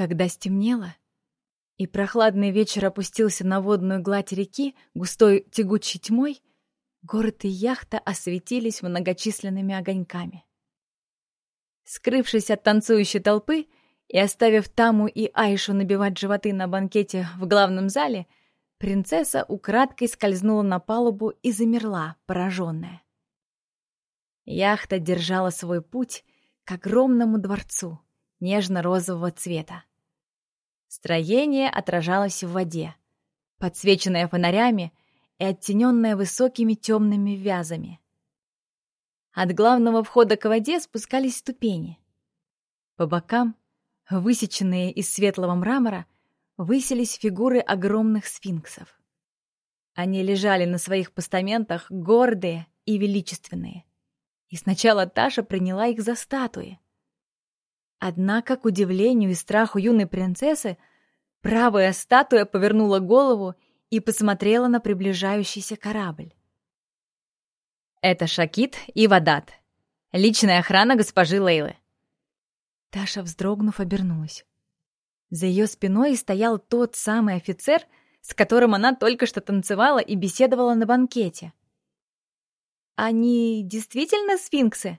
Когда стемнело, и прохладный вечер опустился на водную гладь реки густой тягучей тьмой, город и яхта осветились многочисленными огоньками. Скрывшись от танцующей толпы и оставив Таму и Айшу набивать животы на банкете в главном зале, принцесса украдкой скользнула на палубу и замерла, пораженная. Яхта держала свой путь к огромному дворцу нежно-розового цвета. Строение отражалось в воде, подсвеченное фонарями и оттененное высокими темными вязами. От главного входа к воде спускались ступени. По бокам, высеченные из светлого мрамора, высились фигуры огромных сфинксов. Они лежали на своих постаментах гордые и величественные. И сначала Таша приняла их за статуи. Однако, к удивлению и страху юной принцессы, правая статуя повернула голову и посмотрела на приближающийся корабль. «Это Шакит и Вадат, личная охрана госпожи Лейлы». Таша, вздрогнув, обернулась. За ее спиной стоял тот самый офицер, с которым она только что танцевала и беседовала на банкете. «Они действительно сфинксы?»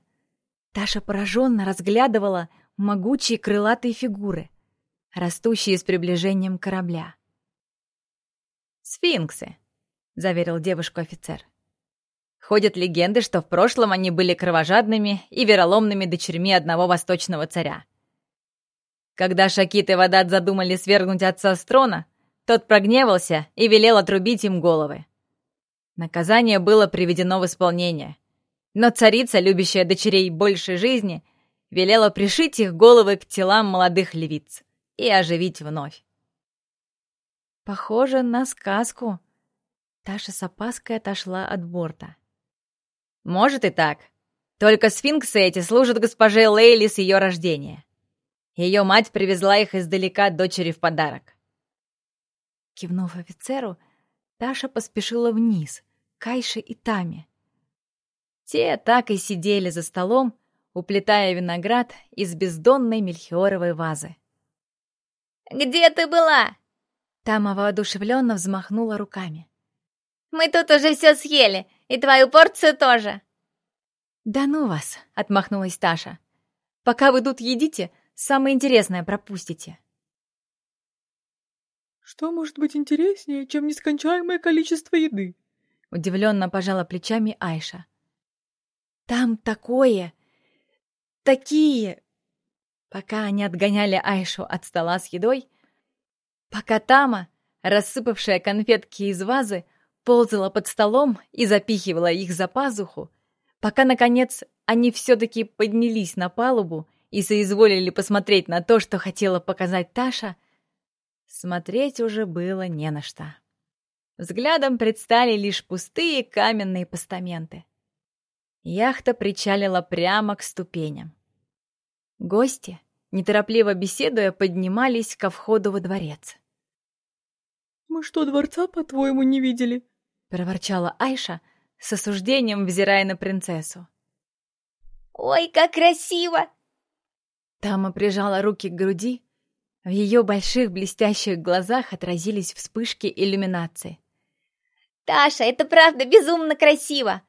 Таша пораженно разглядывала могучие крылатые фигуры, растущие с приближением корабля. «Сфинксы», — заверил девушку офицер. Ходят легенды, что в прошлом они были кровожадными и вероломными дочерьми одного восточного царя. Когда Шакит и Вадат задумали свергнуть отца с трона, тот прогневался и велел отрубить им головы. Наказание было приведено в исполнение. Но царица, любящая дочерей большей жизни, велела пришить их головы к телам молодых левиц и оживить вновь. Похоже на сказку. Таша с опаской отошла от борта. Может и так. Только сфинксы эти служат госпоже Лейли с ее рождения. Ее мать привезла их издалека дочери в подарок. Кивнув офицеру, Таша поспешила вниз, к Айше и Таме. Те так и сидели за столом, уплетая виноград из бездонной мельхиоровой вазы. «Где ты была?» Тама воодушевленно взмахнула руками. «Мы тут уже все съели, и твою порцию тоже!» «Да ну вас!» — отмахнулась Таша. «Пока вы тут едите, самое интересное пропустите». «Что может быть интереснее, чем нескончаемое количество еды?» Удивленно пожала плечами Айша. «Там такое! Такие!» Пока они отгоняли Айшу от стола с едой, пока Тама, рассыпавшая конфетки из вазы, ползала под столом и запихивала их за пазуху, пока, наконец, они все-таки поднялись на палубу и соизволили посмотреть на то, что хотела показать Таша, смотреть уже было не на что. Взглядом предстали лишь пустые каменные постаменты. Яхта причалила прямо к ступеням. Гости, неторопливо беседуя, поднимались ко входу во дворец. «Мы что, дворца, по-твоему, не видели?» — проворчала Айша, с осуждением взирая на принцессу. «Ой, как красиво!» Тама прижала руки к груди. В ее больших блестящих глазах отразились вспышки иллюминации. «Таша, это правда безумно красиво!»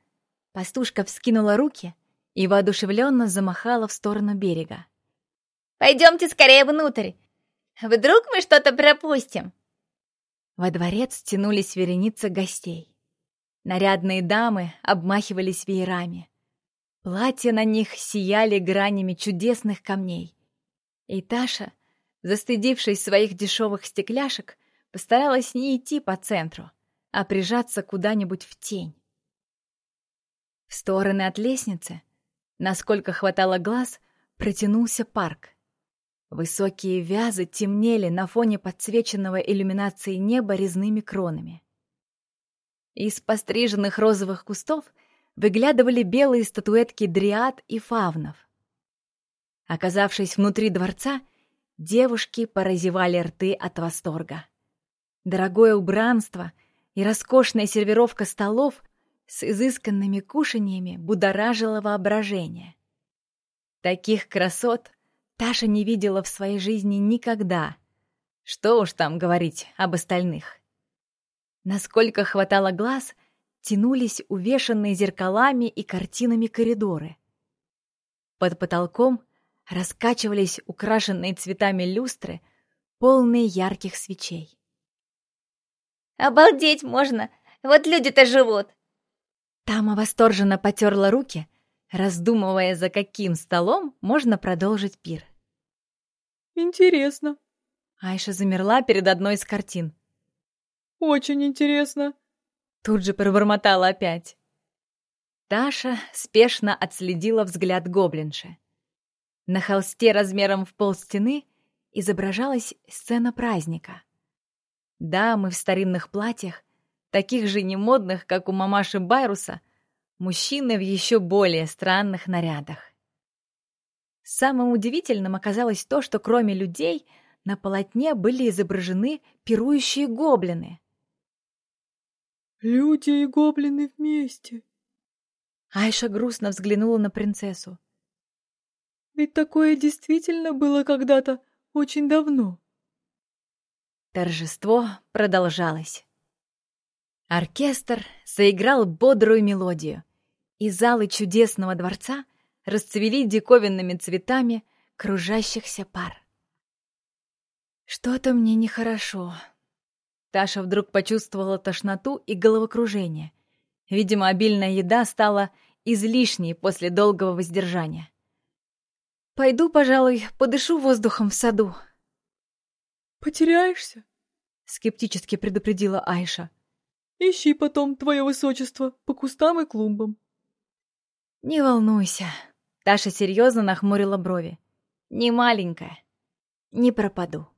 Пастушка вскинула руки и воодушевленно замахала в сторону берега. «Пойдемте скорее внутрь! Вдруг мы что-то пропустим?» Во дворец тянулись вереницы гостей. Нарядные дамы обмахивались веерами. Платья на них сияли гранями чудесных камней. И Таша, застыдившись своих дешевых стекляшек, постаралась не идти по центру, а прижаться куда-нибудь в тень. В стороны от лестницы, насколько хватало глаз, протянулся парк. Высокие вязы темнели на фоне подсвеченного иллюминацией неба резными кронами. Из постриженных розовых кустов выглядывали белые статуэтки дриад и фавнов. Оказавшись внутри дворца, девушки поразевали рты от восторга. Дорогое убранство и роскошная сервировка столов с изысканными кушаньями будоражило воображение. Таких красот Таша не видела в своей жизни никогда. Что уж там говорить об остальных. Насколько хватало глаз, тянулись увешанные зеркалами и картинами коридоры. Под потолком раскачивались украшенные цветами люстры, полные ярких свечей. «Обалдеть можно! Вот люди-то живут!» Тама восторженно потерла руки, раздумывая, за каким столом можно продолжить пир. «Интересно». Айша замерла перед одной из картин. «Очень интересно». Тут же пробормотала опять. Таша спешно отследила взгляд гоблинши. На холсте размером в полстены изображалась сцена праздника. Дамы в старинных платьях, таких же немодных, как у мамаши Байруса, мужчины в еще более странных нарядах. Самым удивительным оказалось то, что кроме людей на полотне были изображены пирующие гоблины. «Люди и гоблины вместе», Айша грустно взглянула на принцессу. «Ведь такое действительно было когда-то очень давно». Торжество продолжалось. Оркестр заиграл бодрую мелодию, и залы чудесного дворца расцвели диковинными цветами кружащихся пар. Что-то мне нехорошо. Таша вдруг почувствовала тошноту и головокружение — Видимо, обильная еда стала излишней после долгого воздержания. «Пойду, пожалуй, подышу воздухом в саду». «Потеряешься?» — скептически предупредила Айша. «Ищи потом, твое высочество, по кустам и клумбам». «Не волнуйся», — Таша серьезно нахмурила брови. «Не маленькая. Не пропаду».